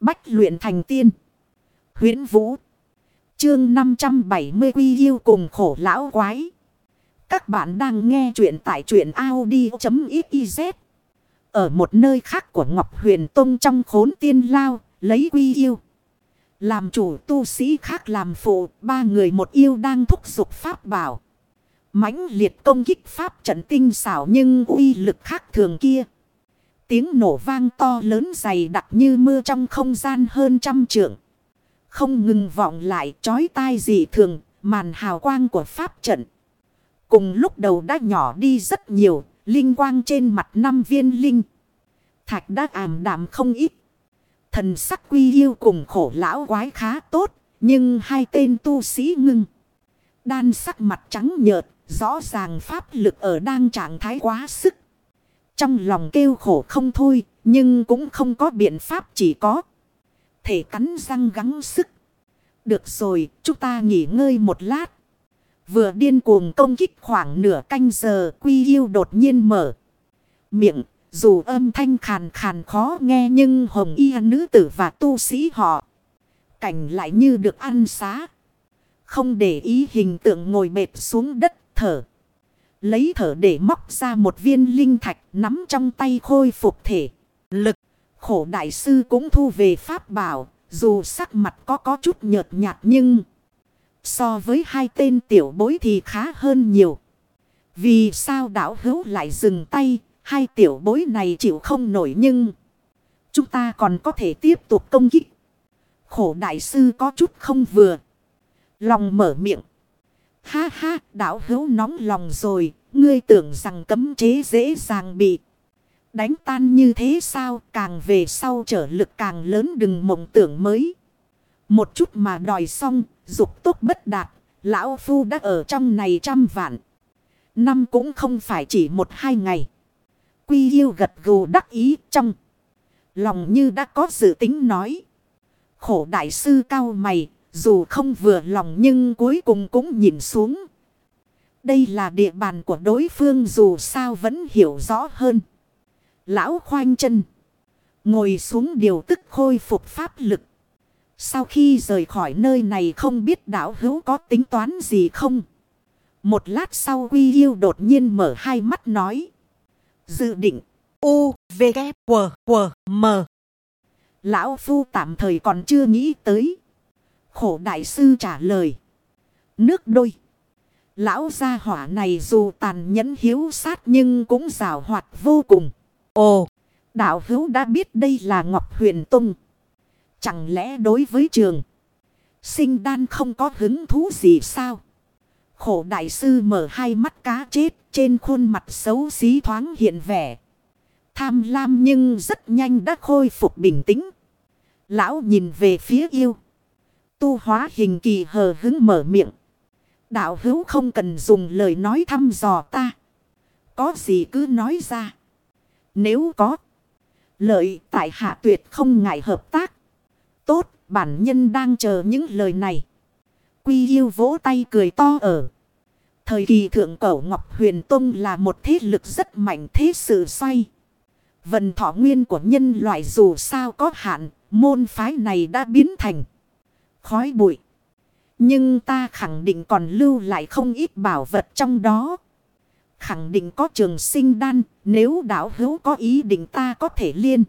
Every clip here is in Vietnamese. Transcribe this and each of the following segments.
Bách luyện thành tiên. huyễn Vũ. Chương 570 Quy Yêu cùng khổ lão quái. Các bạn đang nghe truyện tại truyện Audi.xyz. Ở một nơi khác của Ngọc Huyền Tông trong khốn tiên lao, lấy Quy Yêu. Làm chủ tu sĩ khác làm phụ, ba người một yêu đang thúc giục pháp bảo. mãnh liệt công kích pháp trận tinh xảo nhưng uy lực khác thường kia. Tiếng nổ vang to lớn dày đặc như mưa trong không gian hơn trăm trượng. Không ngừng vọng lại chói tai dị thường, màn hào quang của pháp trận. Cùng lúc đầu đã nhỏ đi rất nhiều, linh quang trên mặt năm viên linh. Thạch đã ảm đạm không ít. Thần sắc quy yêu cùng khổ lão quái khá tốt, nhưng hai tên tu sĩ ngưng. Đan sắc mặt trắng nhợt, rõ ràng pháp lực ở đang trạng thái quá sức. Trong lòng kêu khổ không thôi, nhưng cũng không có biện pháp chỉ có. Thể cắn răng gắng sức. Được rồi, chúng ta nghỉ ngơi một lát. Vừa điên cuồng công kích khoảng nửa canh giờ, quy yêu đột nhiên mở. Miệng, dù âm thanh khàn khàn khó nghe nhưng hồng y nữ tử và tu sĩ họ. Cảnh lại như được ăn xá. Không để ý hình tượng ngồi bệt xuống đất thở. Lấy thở để móc ra một viên linh thạch nắm trong tay khôi phục thể. Lực. Khổ đại sư cũng thu về pháp bảo. Dù sắc mặt có có chút nhợt nhạt nhưng. So với hai tên tiểu bối thì khá hơn nhiều. Vì sao đảo hữu lại dừng tay. Hai tiểu bối này chịu không nổi nhưng. Chúng ta còn có thể tiếp tục công kích. Khổ đại sư có chút không vừa. Lòng mở miệng. Ha ha, đảo hữu nóng lòng rồi, ngươi tưởng rằng cấm chế dễ dàng bị đánh tan như thế sao, càng về sau trở lực càng lớn đừng mộng tưởng mới. Một chút mà đòi xong, dục tốt bất đạt, lão phu đã ở trong này trăm vạn. Năm cũng không phải chỉ một hai ngày. Quy yêu gật gù đắc ý trong. Lòng như đã có dự tính nói. Khổ đại sư cao mày, dù không vừa lòng nhưng cuối cùng cũng nhìn xuống. Đây là địa bàn của đối phương dù sao vẫn hiểu rõ hơn. Lão khoanh chân. Ngồi xuống điều tức khôi phục pháp lực. Sau khi rời khỏi nơi này không biết đảo hữu có tính toán gì không? Một lát sau Quy Yêu đột nhiên mở hai mắt nói. Dự định. U, V, K, W, W, M. Lão Phu tạm thời còn chưa nghĩ tới. Khổ đại sư trả lời. Nước đôi. Lão gia hỏa này dù tàn nhẫn hiếu sát nhưng cũng rào hoạt vô cùng. Ồ, đạo hữu đã biết đây là Ngọc Huyền Tông. Chẳng lẽ đối với trường, sinh đan không có hứng thú gì sao? Khổ đại sư mở hai mắt cá chết trên khuôn mặt xấu xí thoáng hiện vẻ. Tham lam nhưng rất nhanh đã khôi phục bình tĩnh. Lão nhìn về phía yêu. Tu hóa hình kỳ hờ hứng mở miệng. Đạo hữu không cần dùng lời nói thăm dò ta. Có gì cứ nói ra. Nếu có. Lợi tại hạ tuyệt không ngại hợp tác. Tốt, bản nhân đang chờ những lời này. Quy yêu vỗ tay cười to ở. Thời kỳ thượng cổ Ngọc Huyền Tông là một thế lực rất mạnh thế sự xoay. Vận thọ nguyên của nhân loại dù sao có hạn, môn phái này đã biến thành khói bụi. Nhưng ta khẳng định còn lưu lại không ít bảo vật trong đó. Khẳng định có trường sinh đan, nếu đảo hữu có ý định ta có thể liên.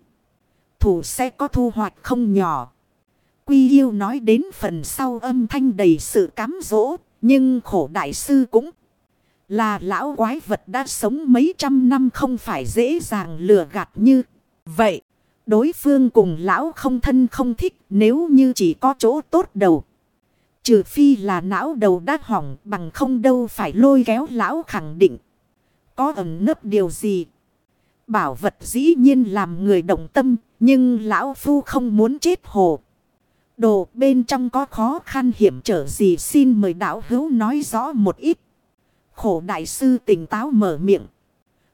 Thủ sẽ có thu hoạch không nhỏ. Quy yêu nói đến phần sau âm thanh đầy sự cám dỗ, nhưng khổ đại sư cũng là lão quái vật đã sống mấy trăm năm không phải dễ dàng lừa gạt như vậy. Đối phương cùng lão không thân không thích nếu như chỉ có chỗ tốt đầu. Trừ phi là não đầu đã hỏng bằng không đâu phải lôi kéo lão khẳng định. Có ẩn nấp điều gì? Bảo vật dĩ nhiên làm người động tâm, nhưng lão phu không muốn chết hồ. Đồ bên trong có khó khăn hiểm trở gì xin mời đạo hữu nói rõ một ít. Khổ đại sư tỉnh táo mở miệng.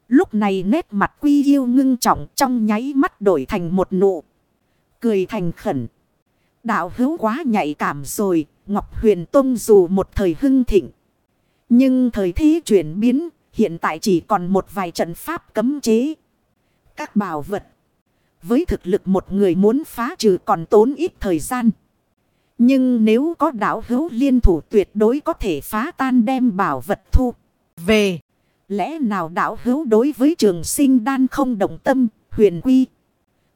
Lúc này nét mặt quy yêu ngưng trọng trong nháy mắt đổi thành một nụ. Cười thành khẩn. Đạo hữu quá nhạy cảm rồi, Ngọc Huyền Tông dù một thời hưng thịnh. Nhưng thời thế chuyển biến, hiện tại chỉ còn một vài trận pháp cấm chế. Các bảo vật với thực lực một người muốn phá trừ còn tốn ít thời gian. Nhưng nếu có đảo hữu liên thủ tuyệt đối có thể phá tan đem bảo vật thu. Về, lẽ nào đạo hữu đối với trường sinh đan không động tâm, huyền quy.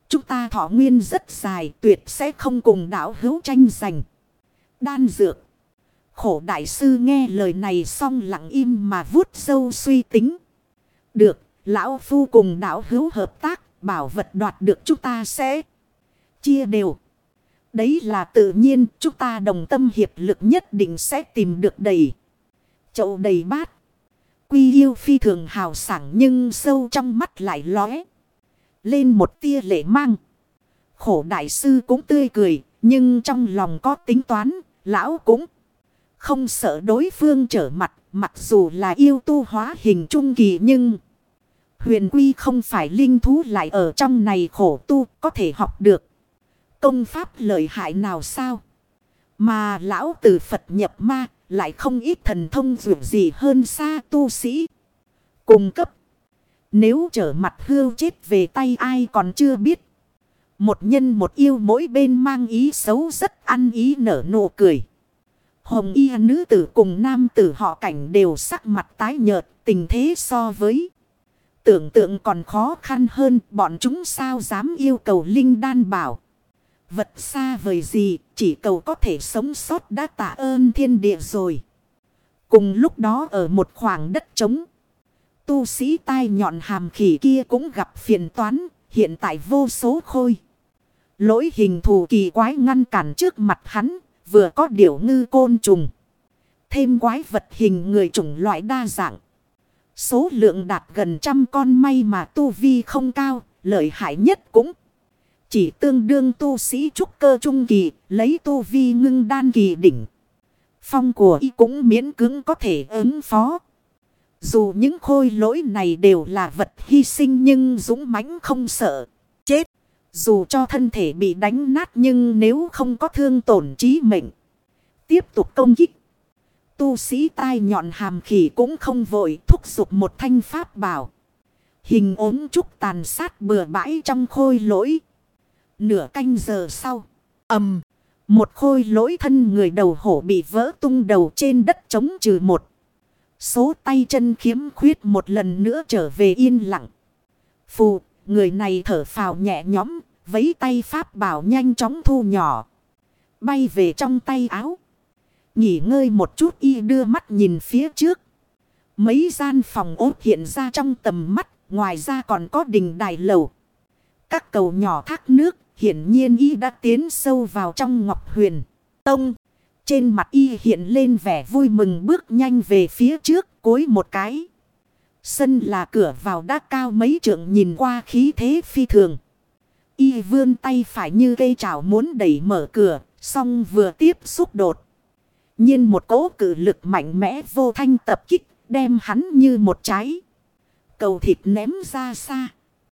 Chúng ta thọ nguyên rất dài tuyệt sẽ không cùng đạo hữu tranh giành. Đan dược. Khổ đại sư nghe lời này xong lặng im mà vuốt sâu suy tính. Được, lão phu cùng đạo hữu hợp tác, bảo vật đoạt được chúng ta sẽ chia đều. Đấy là tự nhiên, chúng ta đồng tâm hiệp lực nhất định sẽ tìm được đầy. Chậu đầy bát. Quy yêu phi thường hào sảng nhưng sâu trong mắt lại lóe. Lên một tia lệ mang. Khổ đại sư cũng tươi cười, nhưng trong lòng có tính toán, lão cũng không sợ đối phương trở mặt, mặc dù là yêu tu hóa hình trung kỳ nhưng... Huyền quy không phải linh thú lại ở trong này khổ tu có thể học được. Công pháp lợi hại nào sao? Mà lão tử Phật nhập ma lại không ít thần thông dù gì hơn xa tu sĩ. Cùng cấp. Nếu trở mặt hưu chết về tay ai còn chưa biết. Một nhân một yêu mỗi bên mang ý xấu rất ăn ý nở nụ cười. Hồng y nữ tử cùng nam tử họ cảnh đều sắc mặt tái nhợt, tình thế so với. Tưởng tượng còn khó khăn hơn, bọn chúng sao dám yêu cầu Linh đan bảo. Vật xa vời gì chỉ cầu có thể sống sót đã tạ ơn thiên địa rồi. Cùng lúc đó ở một khoảng đất trống. Tu sĩ tai nhọn hàm khỉ kia cũng gặp phiền toán hiện tại vô số khôi. Lỗi hình thù kỳ quái ngăn cản trước mặt hắn vừa có điểu ngư côn trùng. Thêm quái vật hình người chủng loại đa dạng. Số lượng đạt gần trăm con may mà tu vi không cao, lợi hại nhất cũng chỉ tương đương tu sĩ trúc cơ trung kỳ, lấy tu vi ngưng đan kỳ đỉnh. Phong của y cũng miễn cứng có thể ứng phó. Dù những khôi lỗi này đều là vật hy sinh nhưng dũng mãnh không sợ. Chết. Dù cho thân thể bị đánh nát nhưng nếu không có thương tổn trí mệnh. Tiếp tục công kích. Tu sĩ tai nhọn hàm khỉ cũng không vội thúc giục một thanh pháp bảo. Hình ốm trúc tàn sát bừa bãi trong khôi lỗi. Nửa canh giờ sau. ầm Một khôi lỗi thân người đầu hổ bị vỡ tung đầu trên đất chống trừ một. Số tay chân khiếm khuyết một lần nữa trở về yên lặng. Phù, người này thở phào nhẹ nhõm, vấy tay pháp bảo nhanh chóng thu nhỏ. Bay về trong tay áo. Nghỉ ngơi một chút y đưa mắt nhìn phía trước. Mấy gian phòng ốt hiện ra trong tầm mắt, ngoài ra còn có đình đài lầu. Các cầu nhỏ thác nước, hiển nhiên y đã tiến sâu vào trong ngọc huyền. Tông, trên mặt y hiện lên vẻ vui mừng bước nhanh về phía trước, cối một cái. Sân là cửa vào đã cao mấy trượng nhìn qua khí thế phi thường. Y vươn tay phải như cây chảo muốn đẩy mở cửa, xong vừa tiếp xúc đột nhiên một cỗ cử lực mạnh mẽ vô thanh tập kích, đem hắn như một trái. Cầu thịt ném ra xa.